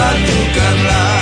a tocar-la.